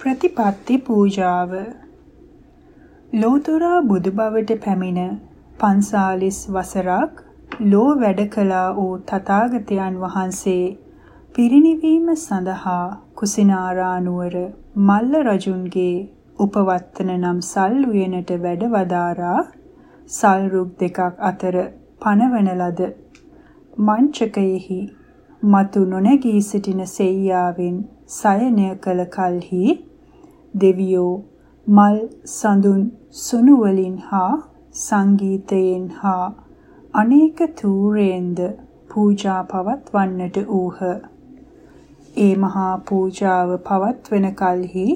ප්‍රතිපත්ති පූජාව. ලෝතර බුදු බවට පැමිණ 45 වසරක් ලෝ වැඩ කළා වූ තථාගතයන් වහන්සේ පිරිනිවීම සඳහා කුසිනාරා නුවර මල්ල රජුන්ගේ උපවත්තන නම් සල් උයනට වැඩ වදාරා සල් රුක් දෙකක් අතර පනවන ලද මංචකයෙහි මතු නොනැගී සිටින සෙයියාවෙන් සයනය කළ කලෙහි දෙවියෝ මල් සඳුන් සුණු වලින් හා සංගීතයෙන් හා අනේක තූරෙන්ද පූජා පවත්වන්නට ඌහ. ඒ මහා පූජාව පවත්වන කලෙහි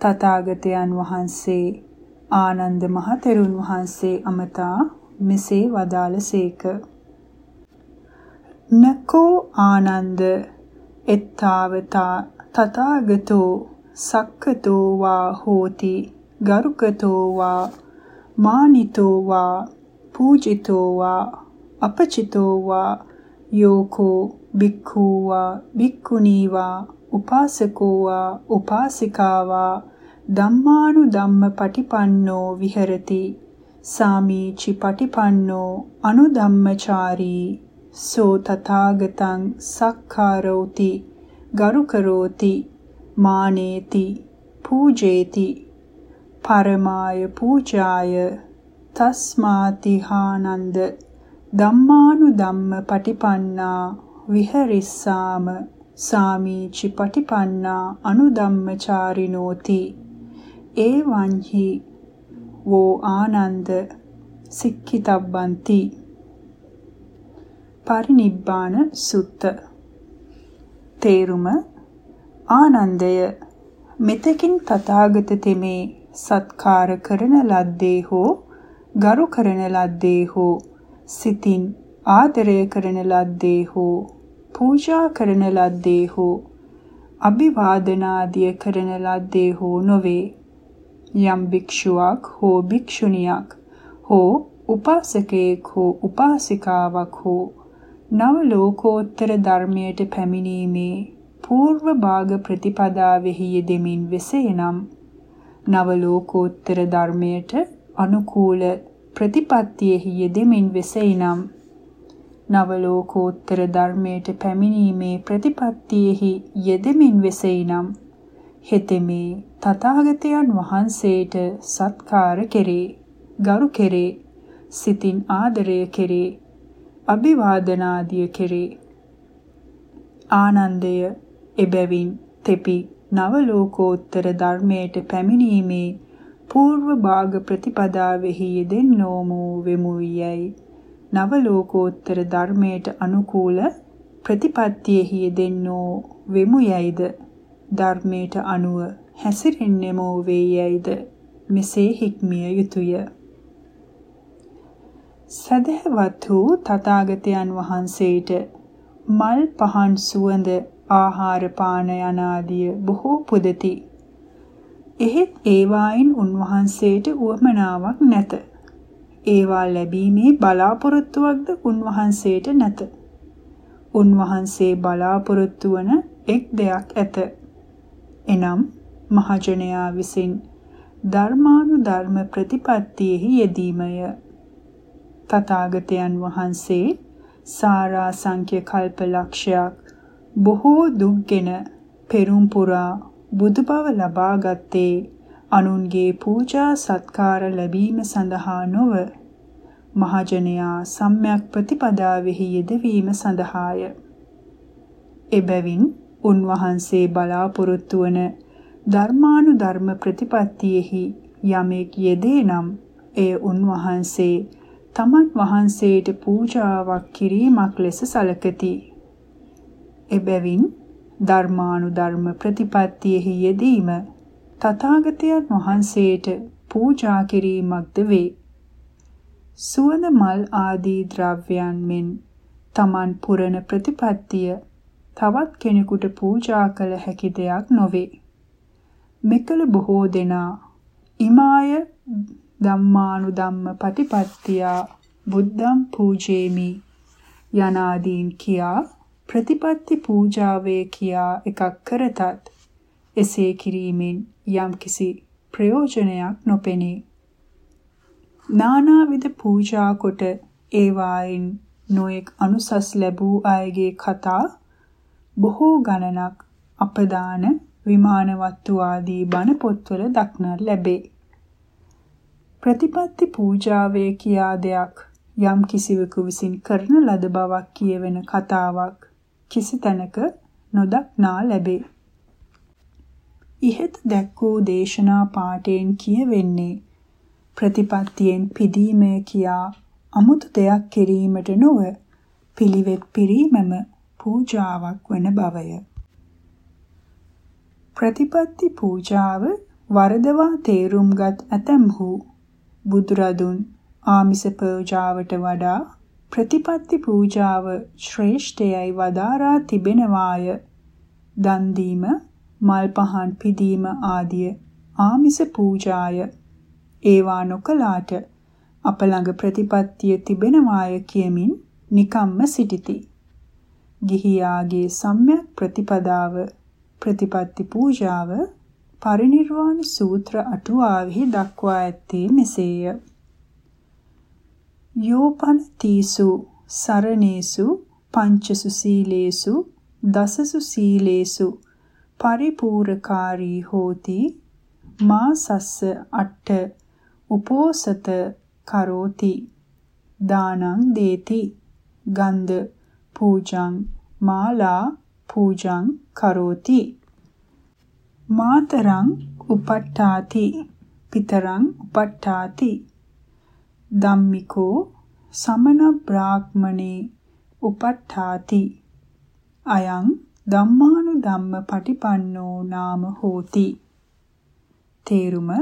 තථාගතයන් වහන්සේ ආනන්ද මහතෙරුන් වහන්සේ අමතා මෙසේ වදාළසේක. නකෝ ආනන්ද එත්තාවතා තථාගතෝ සක්කතෝ වා හෝති ගරුකතෝ වා මානිතෝ වා පූජිතෝ වා අපචිතෝ වා යෝකෝ බික්ඛූ වා බික්ඛුනී වා උපාසකෝ වා උපාසිකා වා ධම්මානු ධම්ම පටිපන්නෝ විහෙරති සාමීචි පටිපන්නෝ අනුධම්මචාරී සෝ තථාගතං සක්කාරෝති ගරු කරෝති මානේති පූජේති පරමාය පූජාය තස්මාතිහානන්ද ධම්මානු ධම්ම පටිපන්නා විහරිස්සාම සාමීචි පටිපන්නා අනුධම්මචාරිනෝති ඒවංහි වෝ ආනන්ද සික්ඛිතබ්බන්ති පරිනිබ්බාන සුත්ත තේරුම ආනන්දය මෙතකින් තථාගත තෙමේ සත්කාර කරන ලද්දේ හෝ ගරු කරන ලද්දේ හෝ සිතින් ආදරය කරන ලද්දේ හෝ පූජා කරන ලද්දේ හෝ අභිවාදනාදිය කරන ලද්දේ හෝ නොවේ. යම් භික්ෂුවක් හෝ භික්ෂුණියක් හෝ උපාසකයෙක් හෝ උපාසිකාවක් හෝ නව ලෝකෝත්තර ධර්මයට පැමිණීමේ పూర్ව භාග ප්‍රතිපදාවෙහි යෙදෙමින් වෙසේනම් නව ලෝකෝත්තර ධර්මයට අනුකූල ප්‍රතිපත්තියෙහි යෙදෙමින් වෙසේනම් නව ලෝකෝත්තර ධර්මයට පැමිණීමේ ප්‍රතිපත්තියෙහි යෙදෙමින් වෙසේනම් හෙතෙමේ තථාගතයන් වහන්සේට සත්කාර කෙරේ ගරු කෙරේ සිතින් ආදරය කෙරේ අභිවාදනාදිය කෙරේ. ආනන්දය එබැවින් තෙපි නව ලෝකෝත්තර ධර්මයට පැමිණීමේ పూర్ව භාග ප්‍රතිපදාවෙහි යෙදෙන්නෝමෝ වෙමුයයි නව ලෝකෝත්තර ධර්මයට අනුකූල ප්‍රතිපත්තියෙහි යෙදෙන්නෝ වෙමුයයිද ධර්මයට අනුව හැසිරෙන්නෙමෝ වේයයිද මෙසේ හික්මිය යුතුය. සදහවත් වූ තථාගතයන් වහන්සේට මල් පහන් සුවඳ ආහාර පාන යනාදිය බොහෝ පුදති. එහෙත් ඒවායින් උන්වහන්සේට උවමනාවක් නැත. ඒවා ලැබීමේ බලාපොරොත්තුවක්ද උන්වහන්සේට නැත. උන්වහන්සේ බලාපොරොත්තු වන එක් දෙයක් ඇත. එනම් මහජනයා විසින් ධර්මානුධර්ම ප්‍රතිපත්තියෙහි යෙදීමය. තථාගතයන් වහන්සේ සාරා සංඛ්‍ය කල්ප ලක්ෂයක් බොහෝ දුක්ගෙන පෙරුම් පුරා බුදු බව ලබාගත්තේ අනුන්ගේ පූජා සත්කාර ලැබීම සඳහා නොව මහජනයා සම්‍යක් ප්‍රතිපදාවෙහි යෙදවීම සඳහාය. එබැවින් උන්වහන්සේ බලාපොරොත්තු වන ධර්මානුධර්ම ප්‍රතිපත්තියෙහි යමෙක් යෙදේ නම් එය උන්වහන්සේ තමන් වහන්සේට පූජාවක් කිරීමක් ලෙස සැලකති. එබැවින් ධර්මානුධර්ම ප්‍රතිපත්තියෙහි යෙදීම තථාගතයන් වහන්සේට පූජා කිරීමක්ද වේ. සුවඳ මල් ආදී ද්‍රව්‍යයන් මෙන් තමන් පුරන ප්‍රතිපත්තිය තවත් කෙනෙකුට පූජා කළ හැකි දෙයක් නොවේ. මෙකල බොහෝ දෙනා ඉමාය ධම්මානුධම්ම පටිපත්තියා බුද්ධං පූජේමි යනාදීන් කියා ප්‍රතිපත්ති පූජාවේ කියා එකක් කරතත් එසේ කිරීමෙන් යම්කිසි ප්‍රයෝජනයක් නොපෙනේ. නානාවිද පූජා කොට ඒවායින් නොඑක් අනුසස් ලැබූ අයගේ කතා බොහෝ ගණනක් අපදාන විමාන වත්තු ආදී බණ පොත්වල දක්නට ලැබේ. ප්‍රතිපත්ති පූජාවේ කියා දෙයක් යම් කිසිවෙකු විසින් කරන ලද බවක් කියවෙන කතාවක් කිසි තැනක නොදක්නා ලැබේ. ඉහත දැක් වූ දේශනා පාඨයෙන් කියවෙන්නේ ප්‍රතිපත්තියෙන් පිදීමය කියා අමුතු දෙයක් කිරීමට නොව පිළිවෙත් පිරීමම පූජාවක් වන බවය. ප්‍රතිපත්ති පූජාව වරදවා තේරුම්ගත් ඇතැම්හු බුදුරදුන් ආමිස පූජාවට වඩා ප්‍රතිපත්ති පූජාව ශ්‍රේෂ්ඨයයි වදාරා තිබෙනවාය. දන් දීම, මල් පහන් පිදීම ආදිය ආමිස පූජාය. ඒවා නොකලාට අප ළඟ ප්‍රතිපත්තිය තිබෙනවාය කියමින් නිකම්ම සිටිති. ගිහියාගේ සම්‍යක් ප්‍රතිපදාව ප්‍රතිපත්ති පූජාව පරිනිර්වාණ සූත්‍ර අටුවාවෙහි දක්වා ඇත්තේ මෙසේය. යෝපන තීසු සරණේසු පංචසු සීලේසු දසසු සීලේසු පරිපූර්ණකාරී හෝති මා සස්ස අට්ඨ උපෝසත කරෝති දානං දේති ගන්ධ පූජං මාලා පූජං කරෝති. මාතරං උපට්ඨාති පිතරං උපට්ඨාති. ධම්මිකෝ සමන බ්‍රාහ්මනේ උපට්ඨාති। අයං ධම්මානු ධම්ම පටිපන්නෝ නාම හෝති। තේරුම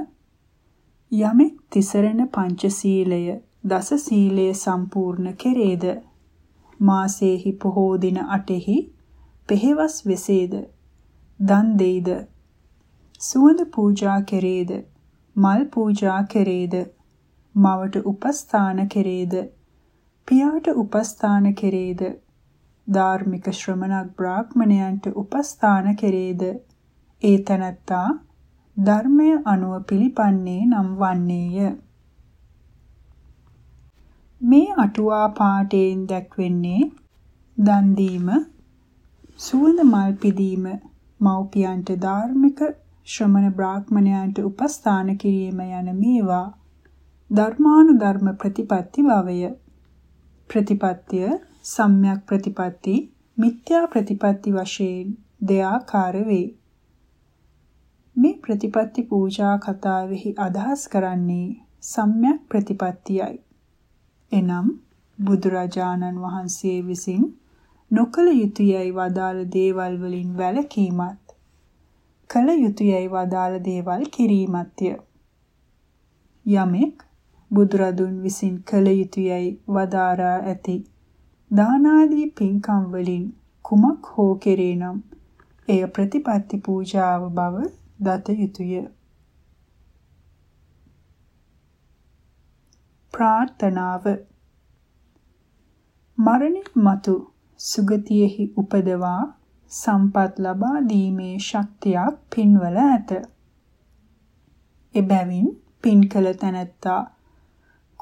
යමෙක් තිසරණ පංචශීලය දස සීලය සම්පූර්ණ කෙරේද? මාසේහි පොහෝ දින 8හි පෙහෙවස් වෙසේද? දන් දෙයිද? සුවඳ පූජා කෙරේද? මල් පූජා කෙරේද? මවට උපස්ථාන කෙරේද? පියාට උපස්ථාන කෙරේද? ධාර්මික ශ්‍රමණක් බ්‍රාහ්මණයන්ට උපස්ථාන කෙරේද? ඒ තනත්තා ධර්මය අනුව පිළිපන්නේ නම් වන්නේය. මේ අටුවා පාඨයෙන් දැක්වෙන්නේ දන් දීම සුවඳ මල් පිදීම මව්පියන්ට ධාර්මික ශ්‍රමණ බ්‍රාහ්මණයන්ට උපස්ථාන කිරීම යන මේවා. ධර්මානුධර්ම ප්‍රතිපatti භවය. ප්‍රතිපත්තිය සම්‍යක් ප්‍රතිපatti මිත්‍යා ප්‍රතිපatti වශයෙන් දෙආකාර වේ. මේ ප්‍රතිපatti පූජා කතාවෙහි අදහස් කරන්නේ සම්‍යක් ප්‍රතිපත්තියයි. එනම් බුදුරජාණන් වහන්සේ විසින් නොකල යුතුයයි වදාළ දේවල් වලින් වැළකීමත් කළ යුතුයයි වදාළ දේවල් කිරීමත්ය. යමෙක් බුදුරදුන් විසින් කළ යුතුයයි වදාරා ඇති දානාදී පින්කම් වලින් කුමක් හෝ කෙරේනම් එය ප්‍රතිපත්ති පූජාව බව දත යුතුය. ප්‍රාර්ථනාව මරණින් මතු සුගතියෙහි උපදවා සම්පත් ලබා දීමේ ශක්තියක් පින්වල ඇත. එබැවින් පින් කළ තැනැත්තා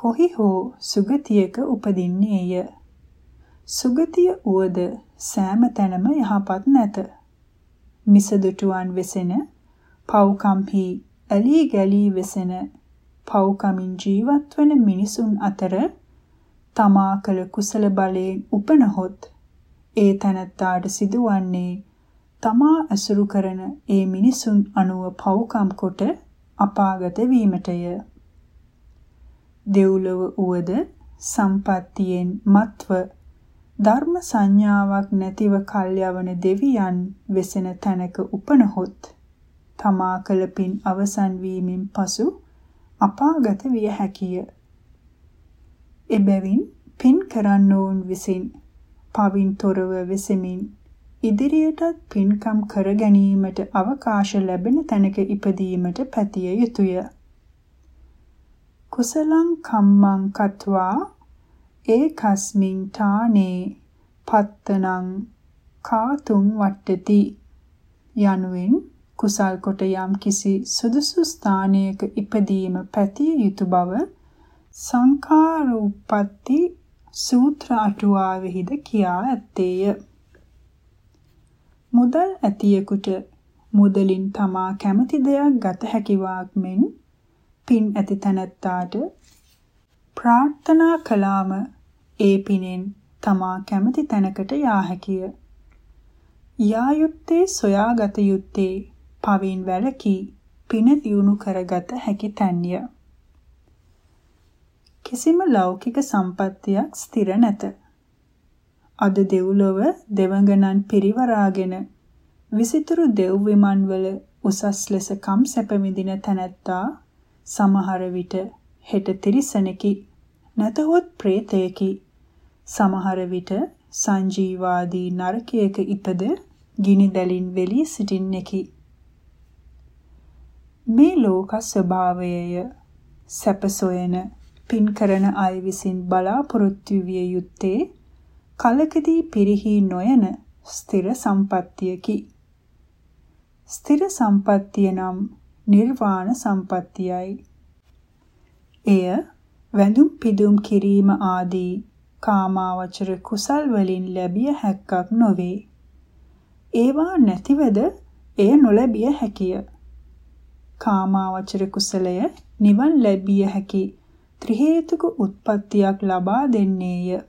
කොහි හෝ සුගතියක උපදින්නේය. සුගතිය උවද සෑම තැනම යහපත් නැත. මිසදුටුවන් වෙසෙන පව්කම්හි ඇලී ගැලී වෙසෙන පව්කමින් ජීවත් වන මිනිසුන් අතර තමා කළ කුසල බලයෙන් උපනහොත් ඒ තැනැත්තාට සිදුවන්නේ තමා ඇසුරු කරන ඒ මිනිසුන් අනුව පව්කම් කොට අපාගත වීමටය. දෙව්ලොව උවද සම්පත්තියෙන් මත්ව ධර්ම සංඥාවක් නැතිව කල්යවන දෙවියන් වෙසෙන තැනක උපනහොත් තමා කළ පින් අවසන් වීමෙන් පසු අපාගත විය හැකිය. එබැවින් පින් කරන්නෝන් විසින් පවින් තොරව වෙසෙමින් ඉදිරියටත් පින්කම් කර ගැනීමට අවකාශ ලැබෙන තැනක ඉපදීමට පැතිය යුතුය. කුසලං කම්මං කତ୍වා ඒකස්මින් තානේ පත්තනං කාතුම් වට්ටති යනුවෙන් කුසල් කොට යම් කිසි සුදුසු ස්ථානයක ඉපදීම පැතිය යුතු බව සංඛාරූපatti සූත්‍ර අටුවාවෙහිද කියා ඇත්තේය. මුදල් ඇතියෙකුට මුදලින් තමා කැමති දෙයක් ගත හැකිවාක් මෙන් පින් ඇති තැනැත්තාට ප්‍රාර්ථනා කළාම ඒ පිනෙන් තමා කැමති තැනකට යා හැකිය. යා යුත්තේ සොයාගත යුත්තේ පවින් වැළකී පින දියුණු කරගත හැකි තැන්ය. කිසිම ලෞකික සම්පත්තියක් ස්ථිර නැත. අද දෙව්ලොව දෙවඟනන් පිරිවරාගෙන විසිතුරු දෙව් විමන්වල උසස් ලෙස කම් සැප විඳින තැනැත්තා සමහර විට හෙට තිරිසනෙකි නැතහොත් ප්‍රේතයෙකි සමහර විට සංජීවාදී නරකයක ඉපද ගිනි දැලින් වෙලී සිටින්නෙකි. මේ ලෝක ස්වභාවයය සැප සොයන පින් කරන අය විසින් බලාපොරොත්තු විය යුත්තේ කලකදී පිරිහි නොයන ස්ථිර සම්පත්තියකි. ස්ථිර සම්පත්තිය නම් නිර්වාණ සම්පත්තියයි. එය වැඳුම් පිදුම් කිරීම ආදී කාමාවචර කුසල් වලින් ලැබිය හැක්කක් නොවේ. ඒවා නැතිවද එය නොලැබිය හැකිය. කාමාවචර කුසලය නිවන් ලැබිය හැකි ත්‍රි හේතුක උත්පත්තියක් ලබා දෙන්නේය.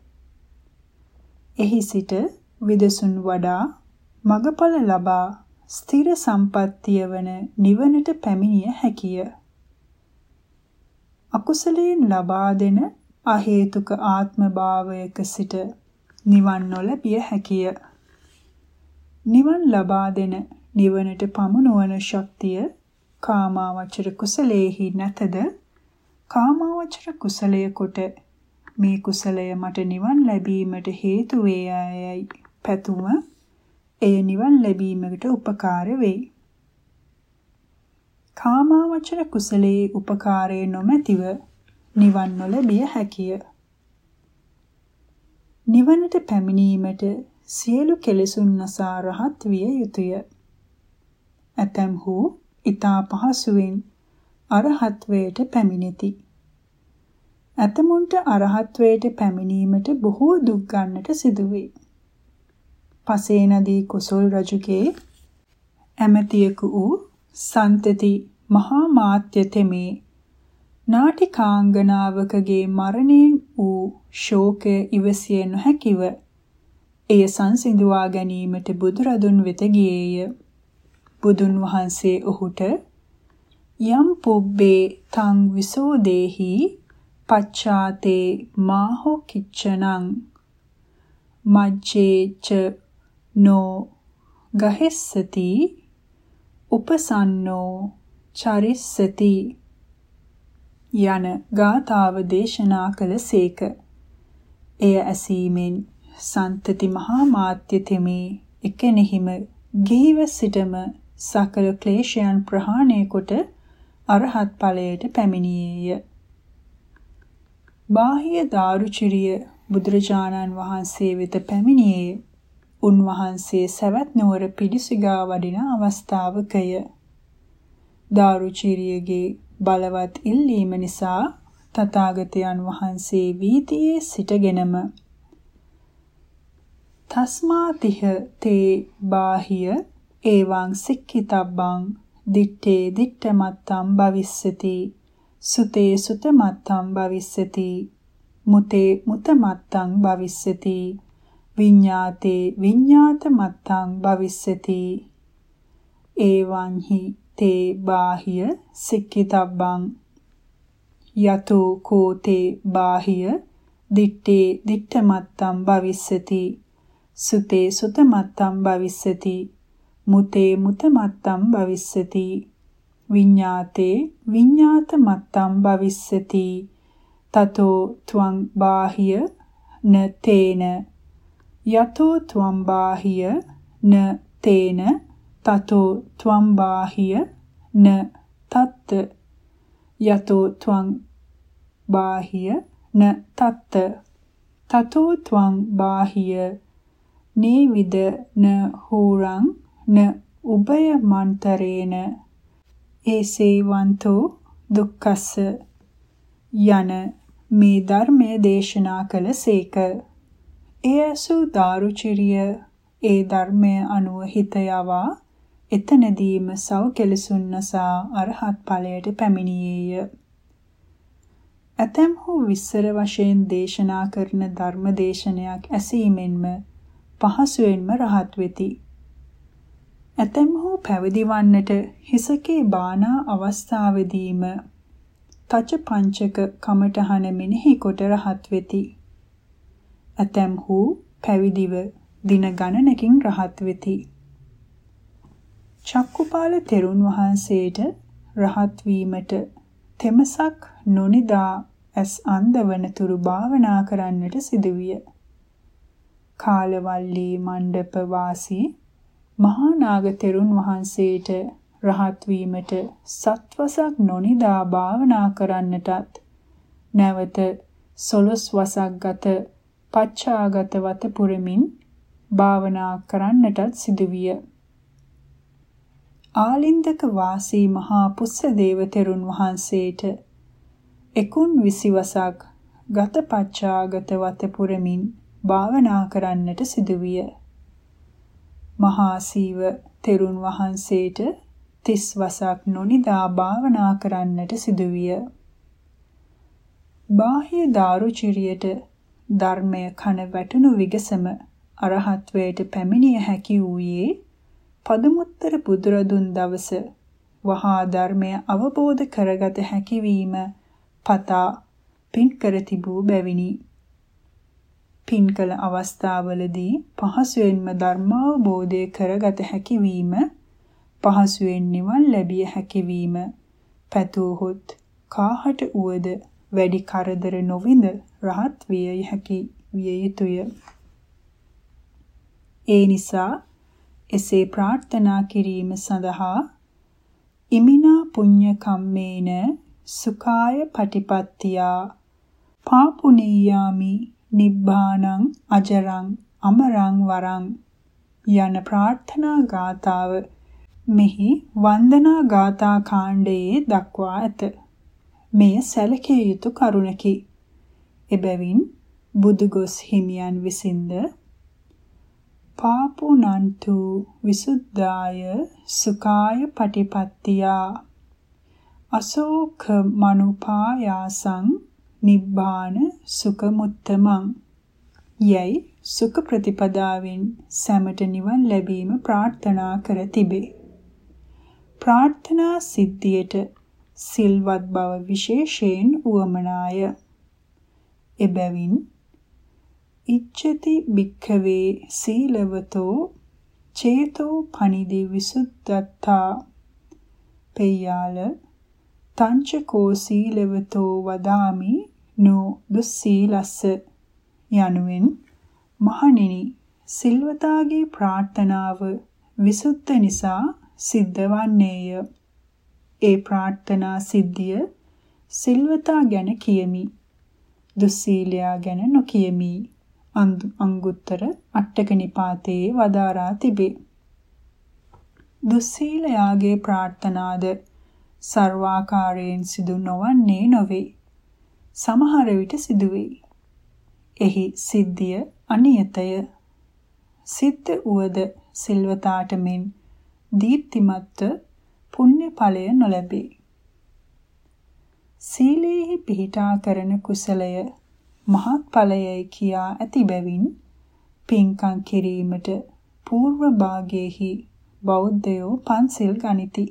එහි සිට විදසුන් වඩා මගඵල ලබා ස්ථිර සම්පත්තිය වන නිවනට පැමිණිය හැකිය. අකුසලයෙන් ලබා දෙන අහේතුක ආත්ම භාවයක සිට නිවන් නොලැබිය හැකිය. නිවන් ලබා දෙන නිවනට පමුණුවන ශක්තිය කාමාවචර කුසලයේහි නැතද කාමාවචර කුසලය කොට මේ කුසලය මට නිවන් ලැබීමට හේතු වේයයි පැතුම එය නිවන් ලැබීමකට උපකාර වෙයි. කාමාවචර කුසලයේ උපකාරයේ නොමැතිව නිවන් නොලැබිය හැකිය. නිවනට පැමිණීමට සියලු කෙලෙසුන් නසා රහත් විය යුතුය. ඇතැම්හු ඊතා පහසුවෙන් අරහත්වයට පැමිණෙති. ඇතමුන්ට අරහත්වයට පැමිණීමට බොහෝ දුක් ගන්නට සිදුවේ. පසේ නදී කුසල් රජුගේ ඇමතියෙකු වූ සන්තති මහා මාත්‍ය තෙමේ නාටිකාංගනාවකගේ මරණයෙන් වූ ශෝකය ඉවසිය නොහැකිව එය සංසිඳුවා ගැනීමට බුදුරදුන් වෙත ගියේය. බුදුන් වහන්සේ ඔහුට යම් පුබ්බේ තං විසෝදේහි පච්චාතේ මාහෝ කිච්චනං මජ්ජේච නෝ ගහෙස්සති උපසන්නෝ චරිස්සති යන ගාථාව දේශනා කළ සේක. එය ඇසීමෙන් සන්තති මහා මාත්‍ය තෙමේ එකෙනෙහිම ගිහිව සිටම සකල ක්ලේශයන් ප්‍රහාණය කොට අරහත් ඵලයට පැමිණියේය. බාහ්‍ය දාරුචිරිය බුදුරජාණන් වහන්සේ වෙත පැමිණියේ උන්වහන්සේ සවැත් නුවර පිළිසිගා වඩින අවස්ථාවකය. දාරුචිරියගේ බලවත් ඉල්ලීම නිසා තථාගතයන් වහන්සේ වීතියේ සිටගෙනම. තස්මාතිහ තේ බාහිය එවං සික්ඛිතබ්බං දිත්තේ දිත්තමත්තම් භවිස්සති. සුතේ සුතමත්තම් භවිස්සති. මුතේ මුතමත්තං භවිස්සති. විඤ්ඤාතේ විඤ්ඤාතමත්තං භවිස්සති. එවං හි තේ බාහිය සික්කිතබ්බං. යතෝ කෝතේ බාහිය දිත්තේ දිත්තමත්තම් භවිස්සති. සුතේ සුතමත්තම් භවිස්සති. මුතේ මුතමත්තම් භවිස්සති. විඤ්ඤාතේ විඤ්ඤාතමත්තම් භවිස්සති. තතෝ ත්වං බාහිය න තේන. යතෝ ත්වං බාහිය න තේන තතෝ ත්වම් බාහිය න තත්ත. යතෝ ත්වං බාහිය න තත්ත. තතෝ ත්වං බාහිය නේවිද න හෝරං න උභය මන්තරේන ඒසේවන්තෝ දුක්ඛස්ස. යන මේ ධර්මය දේශනා කළසේක. එයසු දාරුචිරිය ඒ ධර්මය අනුව හිත යවා එතනදීම සව් කෙලසුන් නසා අරහත් ඵලයට පැමිණියේය. ඇතැම්හු විස්සර වශයෙන් දේශනා කරන ධර්ම දේශනයක් ඇසීමෙන්ම පහසුවෙන්ම රහත් වෙති. ඇතැම්හු පැවිදි වන්නට හිසකේ බානා අවස්ථාවේදීම තච පංචක කමඨහන මෙනෙහි කොට රහත් වෙති. ඇතැම්හු පැවිදිව දින ගණනකින් රහත් වෙති. චක්කුපාල තෙරුන් වහන්සේට රහත් වීමට තෙමසක් නොනිදා ඇස් අන්ධවන තුරු භාවනා කරන්නට සිදුවිය. කාලවල්ලී මණ්ඩප වාසී මහා නාග තෙරුන් වහන්සේට රහත් වීමට සත්වසක් නොනිදා භාවනා කරන්නටත් නැවත සොළොස් වසක් ගත පච්චාගත වත පුරමින් භාවනා කරන්නටත් සිදුවිය. ආලින්දක වාසී මහා පුස්සදේව තෙරුන් වහන්සේට එකුන් 20 වසක් ගත පච්චාගත වත පුරමින් භාවනා කරන්නට සිදුවිය. මහා සීව තෙරුන් වහන්සේට තිස් වසක් නොනිදා භාවනා කරන්නට සිදුවිය. බාහ්‍ය දාරුචිරියට ධර්මය කන වැටුණු විගසම අරහත්වයට පැමිණිය හැකි වූයේ පදුමුත්තර බුදුරදුන් දවස වහා ධර්මය අවබෝධ කරගත හැකි වීම පතා පින් කර තිබූ බැවිනි. පින් කළ අවස්ථාවලදී පහසුවෙන්ම ධර්මාවබෝධය කරගත හැකි වීම පහසුවෙන් නිවන් ලැබිය හැකි වීම පැතූහොත් කාහට උවද වැඩි කරදර නොවිඳ රහත් විය හැකි විය යුතුය. ඒ නිසා එසේ ප්‍රාර්ථනා කිරීම සඳහා ඉමිනා පුඤ්ඤ කම්මේන සුඛාය පටිපත්තියා පාපුනීයාමි නිබ්බානං අජරං අමරං වරං යන ප්‍රාර්ථනා ගාතාව මෙහි වන්දනා ගාථා කාණ්ඩයේ දක්වා ඇත. මෙය සැලකිය යුතු කරුණකි. එබැවින් බුදුගොස් හිමියන් විසින්ද පාපුනන්තු විසුද්ධාය සුඛාය පටිපත්තියා අශෝක මනුපායාසං නිබ්බාන සුඛ මුත්තමං යයි සුඛ ප්‍රතිපදාවෙන් සැමට නිවන් ලැබීම ප්‍රාර්ථනා කර තිබේ. ප්‍රාර්ථනා සිද්ධියට සිල්වත් බව විශේෂයෙන් උවමනාය. එබැවින් ඉච්ඡති භික්ඛවේ සීලවතෝ චේතෝ පනිදි විසුද්ධත්තා පෙය්‍යාල තංචකෝ සීලවතෝ වදාමි නෝ දුස්සීලස්ස යනුවෙන් මහණෙනි සිල්වතාගේ ප්‍රාර්ථනාව විසුද්ධ නිසා සිද්ධ වන්නේය. ඒ ප්‍රාර්ථනා සිද්ධිය සිල්වතා ගැන කියමි. දුස්සීලයා ගැන නොකියමි. අංගුත්තර අට්ඨක නිපාතයේ වදාරා තිබේ. දුස්සීලයාගේ ප්‍රාර්ථනාද සර්වාකාරයෙන් සිදු නොවන්නේ නොවේ. සමහර විට සිදුවේ. එහි සිද්ධිය අනියතය. සිද්ධ උවද සිල්වතාට මෙන් දීප්තිමත්ව පුණ්‍ය ඵලය නොලැබේ. සීලේහි පිහිටා කරන කුසලය මහත් ඵලයයි කියා ඇති බැවින් පින්කම් කිරීමට పూర్ව භාගයේහි බෞද්ධයෝ පන්සිල් ගනිති.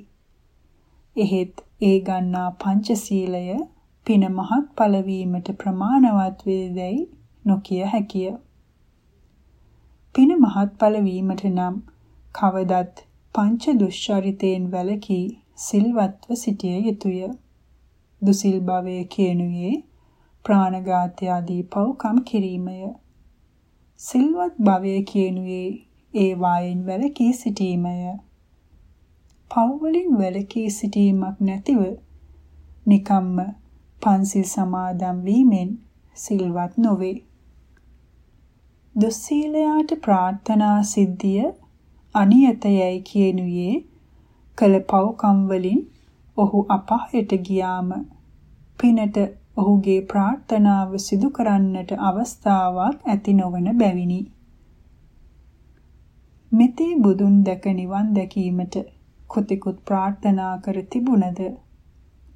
එහෙත් ඒ ගන්නා පංචශීලය පින මහත් ඵල වීමට ප්‍රමාණවත් වේදැයි නොකිය හැකිය. පින මහත් ඵල වීමට නම් කවදත් පංච දුෂ්චරිතයෙන් වැළකී සිල්වත්ව සිටිය යුතුය. දුසිල් භවයේ කියනුයේ ප්‍රාණඝාතය ආදී පව්කම් කිරීමය. සිල්වත් භවයේ කියනුයේ ඒ වායෙන් වැළකී සිටීමය. පව් වලින් වැළකී සිටීමක් නැතිව නිකම්ම පන්සිල් සමාදන් වීමෙන් සිල්වත් නොවේ. දුස්සීලයාට ප්‍රාර්ථනා සිද්ධිය අනියතයයි කියනුයේ කළ පව්කම් වලින් ඔහු අපායට ගියාම පිනට ඔහුගේ ප්‍රාර්ථනාව සිදු කරන්නට අවස්ථාවක් ඇති නොවන බැවිනි. මෙතේ බුදුන් දැක නිවන් දැකීමට කොතෙකුත් ප්‍රාර්ථනා කර තිබුණද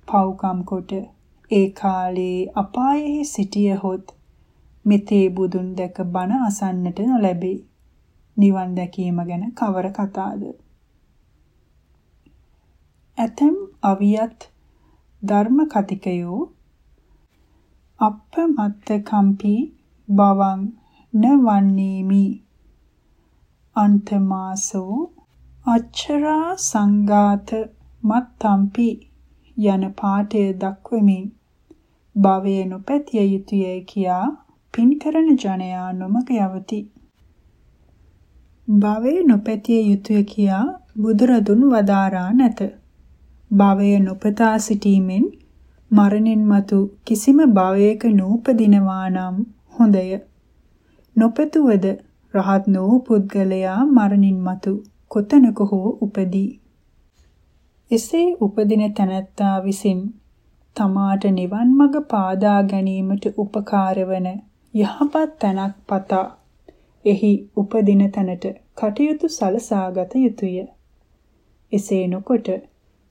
පව්කම් කොට ඒ කාලේ අපායෙහි සිටියහොත් මෙතේ බුදුන් දැක බණ අසන්නට නොලැබේ. නිවන් දැකීම ගැන කවර කතාද? ඇතම් අවියත් ධර්ම කතිකයෝ අප්පමත්ත කම්පි බවං නවන්නේමි අන්තමාසෝ අච්චරා සංඝාත මත්තම්පි යන පාඨය දක්වමින් භවය නොපැතිය යුතුයයි කියා පින් කරන ජනයා නොමග යවති. භවය නොපැතිය යුතුය කියා බුදුරදුන් වදාරා නැත. භවය නොපතා සිටීමෙන් මරණින් මතු කිසිම භවයක නූපදිනවා නම් හොඳය. නොපැතුවද රහත් වූ පුද්ගලයා මරණින් මතු කොතනක හෝ උපදී. එසේ උපදින තැනැත්තා විසින් තමාට නිවන් මඟ පාදා ගැනීමට උපකාර වන යහපත් තැනක් පතා එහි උපදින තැනට කටයුතු සලසාගත යුතුය. එසේ නොකොට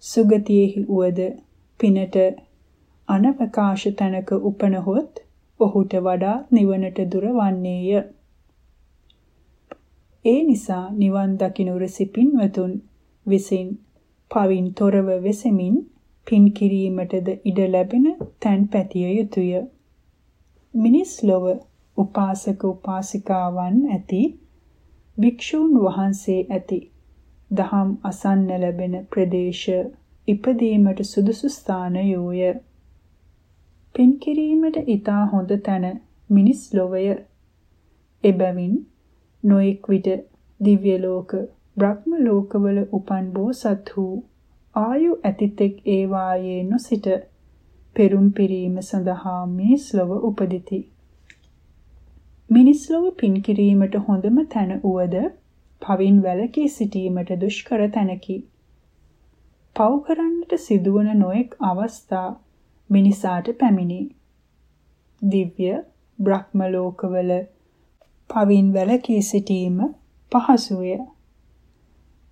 සුගතියෙහි උවද පිනට අනවකාශ තැනක උපනහොත් ඔහුට වඩා නිවනට දුර වන්නේය. ඒ නිසා නිවන් දකිනු රෙසිපින්වතුන් විසින් පවින් තොරව වෙසෙමින් පින් කිරීමටද ඉඩ ලැබෙන තැන් පැතිය යුතුය. මිනිස් ලොව උපාසක උපාසිකාවන් ඇති භික්ෂූන් වහන්සේ ඇති දහම් අසන්න ලැබෙන ප්‍රදේශ ඉපදීමට සුදුසු ස්ථානයෝය. පින් කිරීමට ඊතා හොඳ තැන මිනිස් ලොවය. එබැවින් නොඑක් විට දිව්‍ය ලෝක බ්‍රහ්ම ලෝකවල උපන් බෝසත් වූ ආයු ඇතිතෙක් ඒ වායේ නොසිට පෙරුම් පිරීම සඳහා මිනිස් ලොව උපදිති. මිනිස් ලොව පින් කිරීමට හොඳම තැන උවද පවින් වැළකී සිටීමට දුෂ්කර තැනකි. පව් කරන්නට සිදුවන නොඑක් අවස්ථා මිනිසාට පැමිණේ. දිව්‍ය බ්‍රහ්ම ලෝකවල පවින් වැළකී සිටීම පහසුය.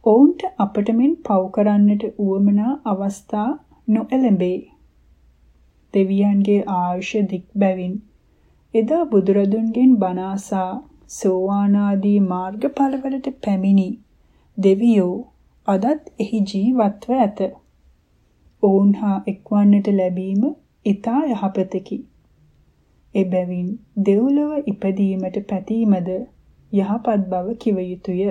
ඔවුන්ට අපට මෙන් පව් කරන්නට උවමනා අවස්ථා නොඑළඹේ. දෙවියන්ගේ ආයුෂ දික් බැවින් එදා බුදුරදුන්ගෙන් බණ අසා සෝවාන් ආදී මාර්ගඵලවලට පැමිණි දෙවියෝ අදත් එහි ජීවත්ව ඇත. ඔවුන් හා එක්වන්නට ලැබීම ඊතා යහපතකි. එබැවින් දෙව්ලොව ඉපදීමට පැතීමද යහපත් බව කිව යුතුය.